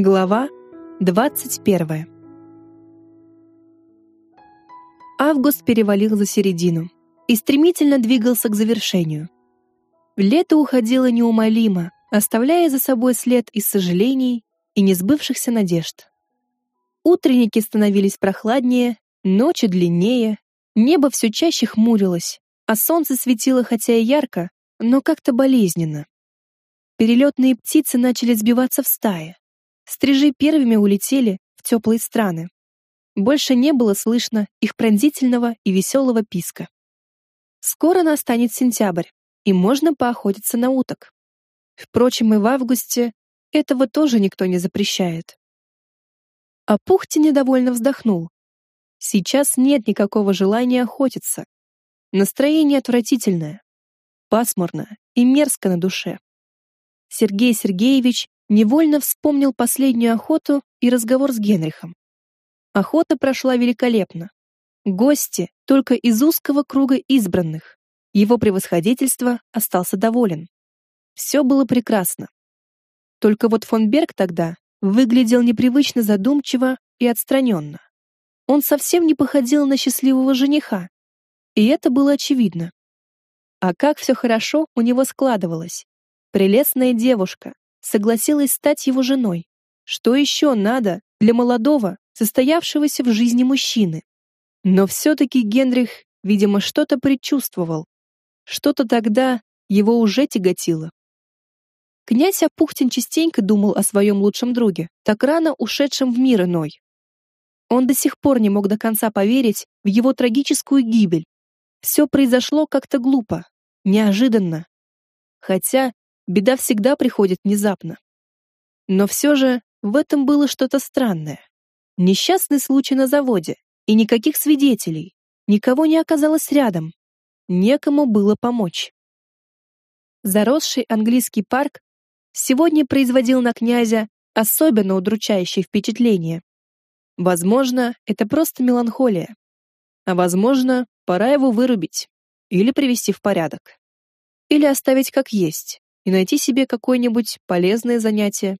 Глава 21. Август перевалил за середину и стремительно двигался к завершению. Лето уходило неумолимо, оставляя за собой след из сожалений и несбывшихся надежд. Утренники становились прохладнее, ночи длиннее, небо все чаще хмурилось, а солнце светило хотя и ярко, но как-то болезненно. Перелетные птицы начали сбиваться в стаи, Стрижи первыми улетели в теплые страны. Больше не было слышно их пронзительного и веселого писка. Скоро настанет сентябрь, и можно поохотиться на уток. Впрочем, и в августе этого тоже никто не запрещает. А Пухти недовольно вздохнул. Сейчас нет никакого желания охотиться. Настроение отвратительное, пасмурно и мерзко на душе. Сергей Сергеевич невольно вспомнил последнюю охоту и разговор с Генрихом. Охота прошла великолепно. Гости только из узкого круга избранных. Его превосходительство остался доволен. Все было прекрасно. Только вот фон Берг тогда выглядел непривычно задумчиво и отстраненно. Он совсем не походил на счастливого жениха, и это было очевидно. А как все хорошо у него складывалось. Прелестная девушка, согласилась стать его женой. Что еще надо для молодого, состоявшегося в жизни мужчины? Но все-таки Генрих, видимо, что-то предчувствовал. Что-то тогда его уже тяготило. Князь Апухтин частенько думал о своем лучшем друге, так рано ушедшем в мир иной. Он до сих пор не мог до конца поверить в его трагическую гибель. Все произошло как-то глупо, неожиданно. Хотя беда всегда приходит внезапно. Но все же в этом было что-то странное. Несчастный случай на заводе, и никаких свидетелей, никого не оказалось рядом. Некому было помочь. Заросший английский парк сегодня производил на князя особенно удручающее впечатление. Возможно, это просто меланхолия. А возможно, пора его вырубить или привести в порядок. Или оставить как есть, и найти себе какое-нибудь полезное занятие.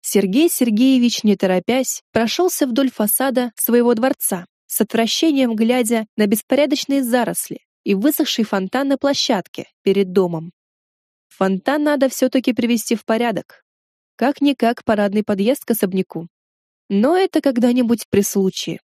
Сергей Сергеевич, не торопясь, прошелся вдоль фасада своего дворца, с отвращением глядя на беспорядочные заросли и высохший фонтан на площадке перед домом. Фонтан надо все-таки привести в порядок. Как-никак парадный подъезд к особняку. Но это когда-нибудь при случае.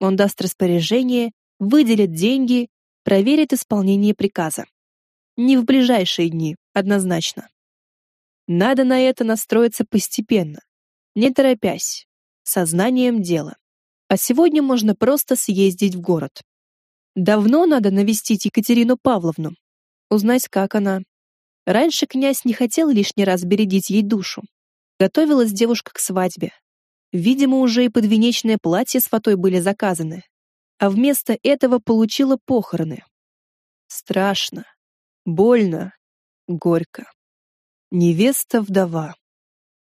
Он даст распоряжение, выделит деньги, проверит исполнение приказа. Не в ближайшие дни, однозначно. Надо на это настроиться постепенно, не торопясь, сознанием дела. А сегодня можно просто съездить в город. Давно надо навестить Екатерину Павловну, узнать, как она. Раньше князь не хотел лишний раз бередить ей душу. Готовилась девушка к свадьбе. Видимо, уже и подвенечное платье с фатой были заказаны. А вместо этого получила похороны. Страшно. Больно, горько. Невеста-вдова.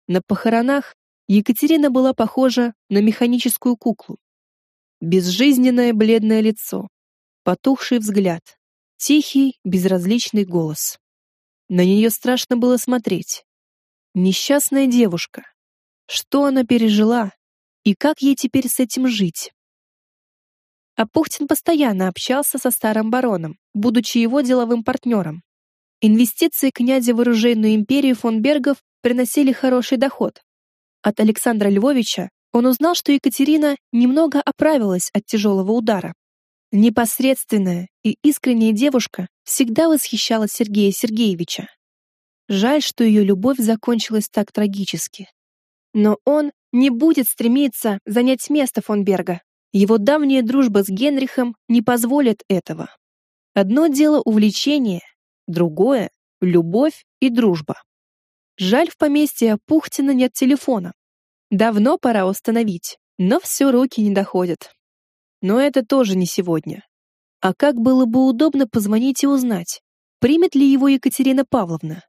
На похоронах Екатерина была похожа на механическую куклу. Безжизненное бледное лицо, потухший взгляд, тихий, безразличный голос. На нее страшно было смотреть. Несчастная девушка. Что она пережила и как ей теперь с этим жить? А Пухтин постоянно общался со старым бароном, будучи его деловым партнером. Инвестиции князя в оружейную империю фон Бергов приносили хороший доход. От Александра Львовича он узнал, что Екатерина немного оправилась от тяжелого удара. Непосредственная и искренняя девушка всегда восхищала Сергея Сергеевича. Жаль, что ее любовь закончилась так трагически. Но он не будет стремиться занять место фон Берга. Его давняя дружба с Генрихом не позволит этого. Одно дело увлечение, другое — любовь и дружба. Жаль, в поместье Пухтина нет телефона. Давно пора установить, но все руки не доходят. Но это тоже не сегодня. А как было бы удобно позвонить и узнать, примет ли его Екатерина Павловна.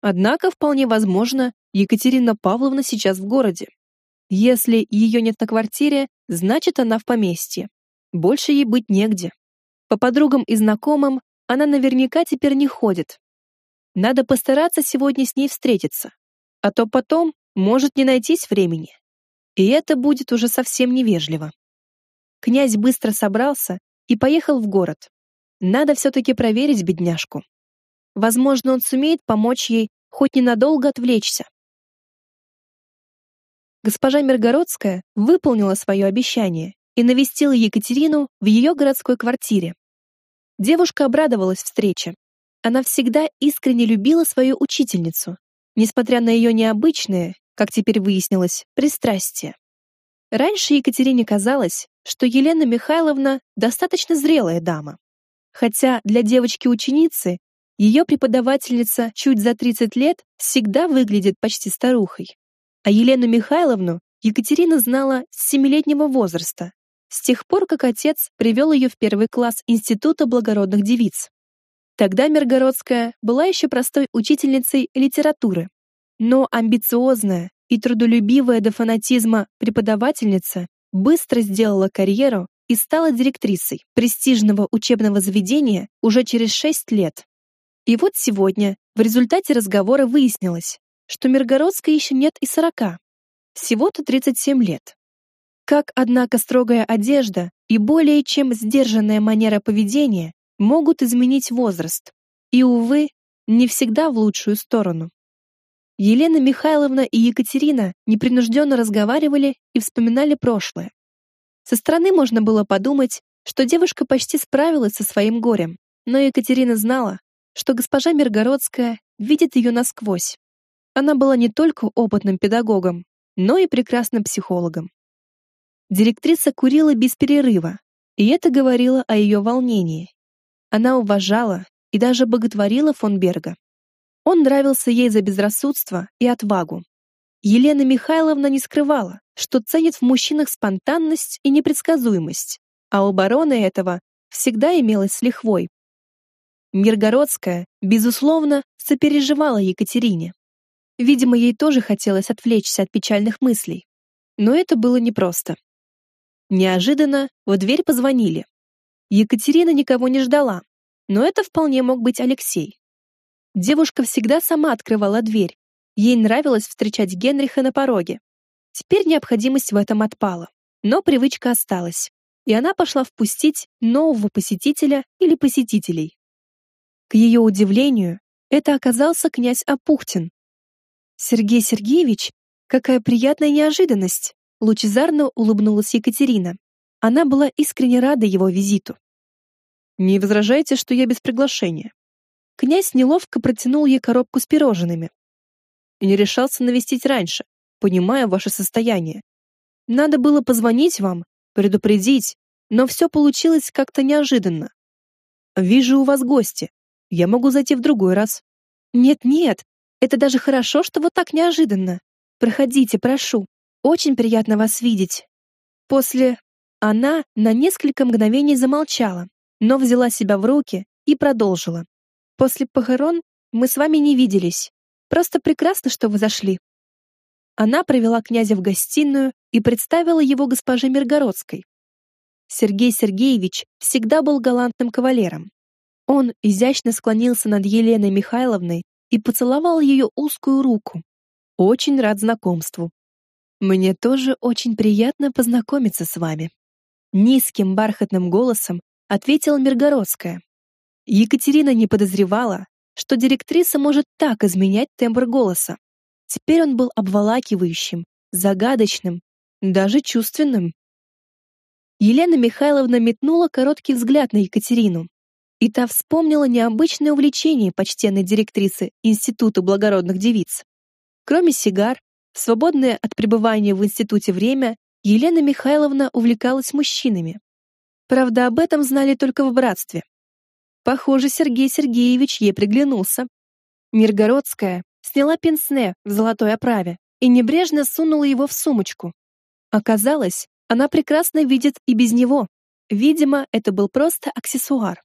Однако, вполне возможно, Екатерина Павловна сейчас в городе. Если ее нет на квартире, значит, она в поместье. Больше ей быть негде. По подругам и знакомым она наверняка теперь не ходит. Надо постараться сегодня с ней встретиться. А то потом может не найтись времени. И это будет уже совсем невежливо. Князь быстро собрался и поехал в город. Надо все-таки проверить бедняжку. Возможно, он сумеет помочь ей хоть ненадолго отвлечься. Госпожа Миргородская выполнила свое обещание и навестила Екатерину в ее городской квартире. Девушка обрадовалась встрече. Она всегда искренне любила свою учительницу, несмотря на ее необычные, как теперь выяснилось, пристрастия. Раньше Екатерине казалось, что Елена Михайловна достаточно зрелая дама. Хотя для девочки-ученицы ее преподавательница чуть за 30 лет всегда выглядит почти старухой. А Елену Михайловну Екатерина знала с семилетнего возраста, с тех пор, как отец привел ее в первый класс Института благородных девиц. Тогда Миргородская была еще простой учительницей литературы, но амбициозная и трудолюбивая до фанатизма преподавательница быстро сделала карьеру и стала директрисой престижного учебного заведения уже через шесть лет. И вот сегодня в результате разговора выяснилось, что Миргородской еще нет и сорока. Всего-то 37 лет. Как, однако, строгая одежда и более чем сдержанная манера поведения могут изменить возраст. И, увы, не всегда в лучшую сторону. Елена Михайловна и Екатерина непринужденно разговаривали и вспоминали прошлое. Со стороны можно было подумать, что девушка почти справилась со своим горем, но Екатерина знала, что госпожа Миргородская видит ее насквозь она была не только опытным педагогом, но и прекрасным психологом. Директриса курила без перерыва, и это говорило о ее волнении. Она уважала и даже боготворила фон Берга. Он нравился ей за безрассудство и отвагу. Елена Михайловна не скрывала, что ценит в мужчинах спонтанность и непредсказуемость, а у барона этого всегда имелось с лихвой. Миргородская, безусловно, сопереживала Екатерине. Видимо, ей тоже хотелось отвлечься от печальных мыслей. Но это было непросто. Неожиданно в дверь позвонили. Екатерина никого не ждала, но это вполне мог быть Алексей. Девушка всегда сама открывала дверь. Ей нравилось встречать Генриха на пороге. Теперь необходимость в этом отпала, но привычка осталась, и она пошла впустить нового посетителя или посетителей. К ее удивлению, это оказался князь Апухтин, Сергей Сергеевич, какая приятная неожиданность, лучезарно улыбнулась Екатерина. Она была искренне рада его визиту. Не возражайте, что я без приглашения. Князь неловко протянул ей коробку с пирожными. И не решался навестить раньше, понимая ваше состояние. Надо было позвонить вам, предупредить, но все получилось как-то неожиданно. Вижу у вас гости. Я могу зайти в другой раз. Нет-нет, это даже хорошо, что вот так неожиданно. Проходите, прошу. Очень приятно вас видеть. После она на несколько мгновений замолчала, но взяла себя в руки и продолжила. После похорон мы с вами не виделись. Просто прекрасно, что вы зашли. Она провела князя в гостиную и представила его госпоже Миргородской. Сергей Сергеевич всегда был галантным кавалером. Он изящно склонился над Еленой Михайловной и поцеловал ее узкую руку. Очень рад знакомству. Мне тоже очень приятно познакомиться с вами. Низким бархатным голосом ответила Миргородская. Екатерина не подозревала, что директриса может так изменять тембр голоса. Теперь он был обволакивающим, загадочным, даже чувственным. Елена Михайловна метнула короткий взгляд на Екатерину, и та вспомнила необычное увлечение почтенной директрисы Института благородных девиц. Кроме сигар, в свободное от пребывания в институте время Елена Михайловна увлекалась мужчинами. Правда, об этом знали только в братстве. Похоже, Сергей Сергеевич ей приглянулся. Миргородская сняла пенсне в золотой оправе и небрежно сунула его в сумочку. Оказалось, она прекрасно видит и без него. Видимо, это был просто аксессуар.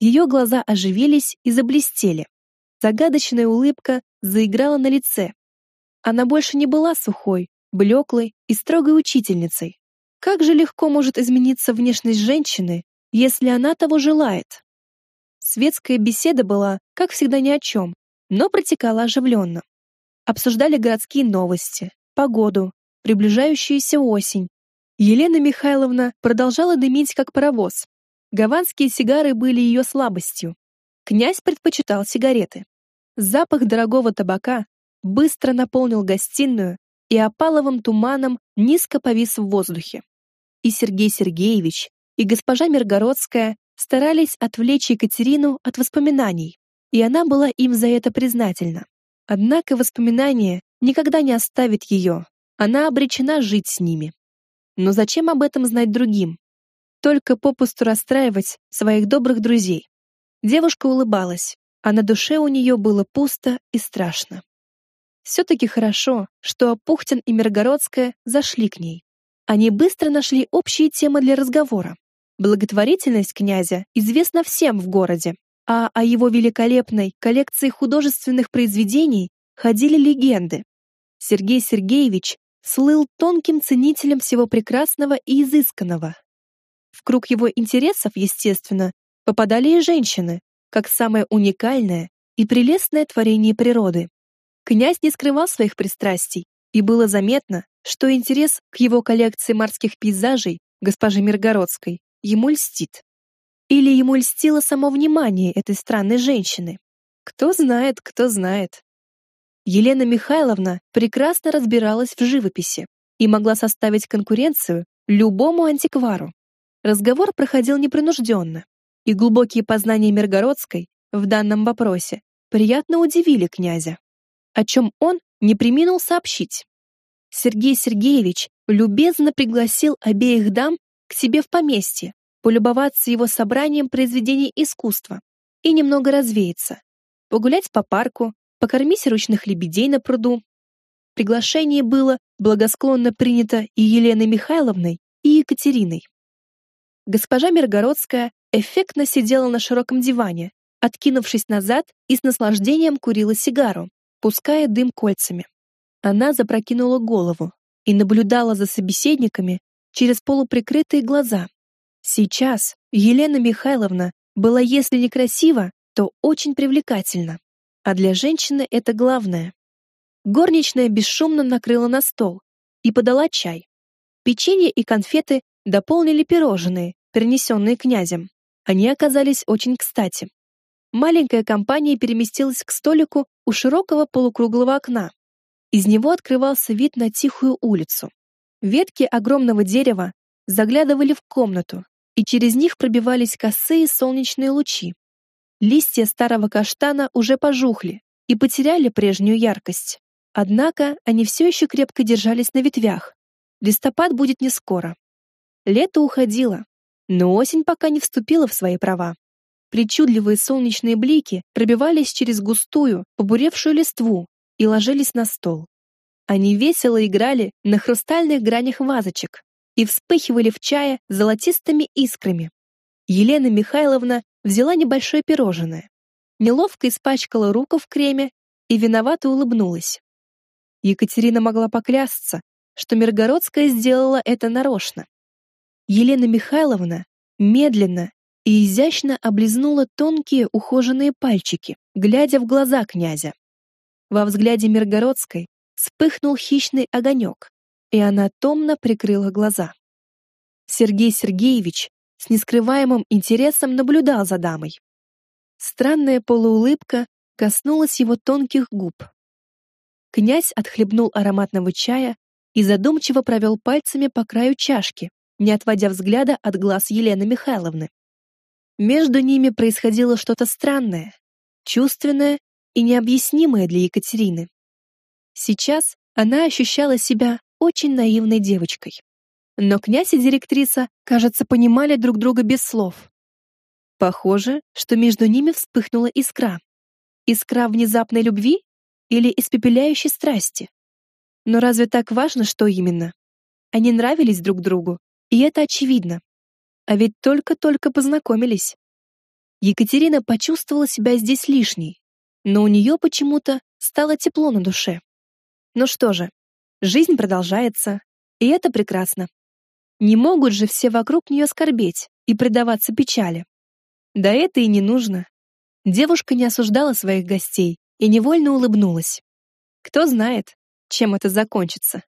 Ее глаза оживились и заблестели. Загадочная улыбка заиграла на лице. Она больше не была сухой, блеклой и строгой учительницей. Как же легко может измениться внешность женщины, если она того желает? Светская беседа была, как всегда, ни о чем, но протекала оживленно. обсуждали городские новости, погоду, приближающуюся осень. Елена Михайловна продолжала дымить как паровоз. Гаванские сигары были ее слабостью. Князь предпочитал сигареты. Запах дорогого табака быстро наполнил гостиную и опаловым туманом низко повис в воздухе. И Сергей Сергеевич, и госпожа Миргородская старались отвлечь Екатерину от воспоминаний, и она была им за это признательна. Однако воспоминания никогда не оставят ее, она обречена жить с ними. Но зачем об этом знать другим? Только попусту расстраивать своих добрых друзей. Девушка улыбалась, а на душе у нее было пусто и страшно. Все-таки хорошо, что Апухтин и Миргородская зашли к ней. Они быстро нашли общие темы для разговора. Благотворительность князя известна всем в городе, а о его великолепной коллекции художественных произведений ходили легенды. Сергей Сергеевич слыл тонким ценителем всего прекрасного и изысканного. В круг его интересов, естественно, попадали и женщины, как самое уникальное и прелестное творение природы. Князь не скрывал своих пристрастий, и было заметно, что интерес к его коллекции морских пейзажей госпожи Миргородской ему льстит. Или ему льстило само внимание этой странной женщины. Кто знает, кто знает. Елена Михайловна прекрасно разбиралась в живописи и могла составить конкуренцию любому антиквару. Разговор проходил непринужденно, и глубокие познания Миргородской в данном вопросе приятно удивили князя о чем он не преминул сообщить. Сергей Сергеевич любезно пригласил обеих дам к себе в поместье, полюбоваться его собранием произведений искусства и немного развеяться, погулять по парку, покормить ручных лебедей на пруду. Приглашение было благосклонно принято и Еленой Михайловной, и Екатериной. Госпожа Миргородская эффектно сидела на широком диване, откинувшись назад и с наслаждением курила сигару, пуская дым кольцами. Она запрокинула голову и наблюдала за собеседниками через полуприкрытые глаза. Сейчас Елена Михайловна была, если не красива, то очень привлекательна. А для женщины это главное. Горничная бесшумно накрыла на стол и подала чай. Печенье и конфеты дополнили пирожные, принесенные князем. Они оказались очень кстати маленькая компания переместилась к столику у широкого полукруглого окна. Из него открывался вид на тихую улицу. Ветки огромного дерева заглядывали в комнату, и через них пробивались косые солнечные лучи. Листья старого каштана уже пожухли и потеряли прежнюю яркость. Однако они все еще крепко держались на ветвях. Листопад будет не скоро. Лето уходило, но осень пока не вступила в свои права. Причудливые солнечные блики пробивались через густую, побуревшую листву и ложились на стол. Они весело играли на хрустальных гранях вазочек и вспыхивали в чае золотистыми искрами. Елена Михайловна взяла небольшое пирожное, неловко испачкала руку в креме и виновато улыбнулась. Екатерина могла поклясться, что Миргородская сделала это нарочно. Елена Михайловна медленно и изящно облизнула тонкие ухоженные пальчики, глядя в глаза князя. Во взгляде Миргородской вспыхнул хищный огонек, и она томно прикрыла глаза. Сергей Сергеевич с нескрываемым интересом наблюдал за дамой. Странная полуулыбка коснулась его тонких губ. Князь отхлебнул ароматного чая и задумчиво провел пальцами по краю чашки, не отводя взгляда от глаз Елены Михайловны. Между ними происходило что-то странное, чувственное и необъяснимое для Екатерины. Сейчас она ощущала себя очень наивной девочкой. Но князь и директриса, кажется, понимали друг друга без слов. Похоже, что между ними вспыхнула искра. Искра внезапной любви или испепеляющей страсти? Но разве так важно, что именно? Они нравились друг другу, и это очевидно. А ведь только-только познакомились. Екатерина почувствовала себя здесь лишней, но у нее почему-то стало тепло на душе. Ну что же, жизнь продолжается, и это прекрасно. Не могут же все вокруг нее скорбеть и предаваться печали. Да это и не нужно. Девушка не осуждала своих гостей и невольно улыбнулась. Кто знает, чем это закончится.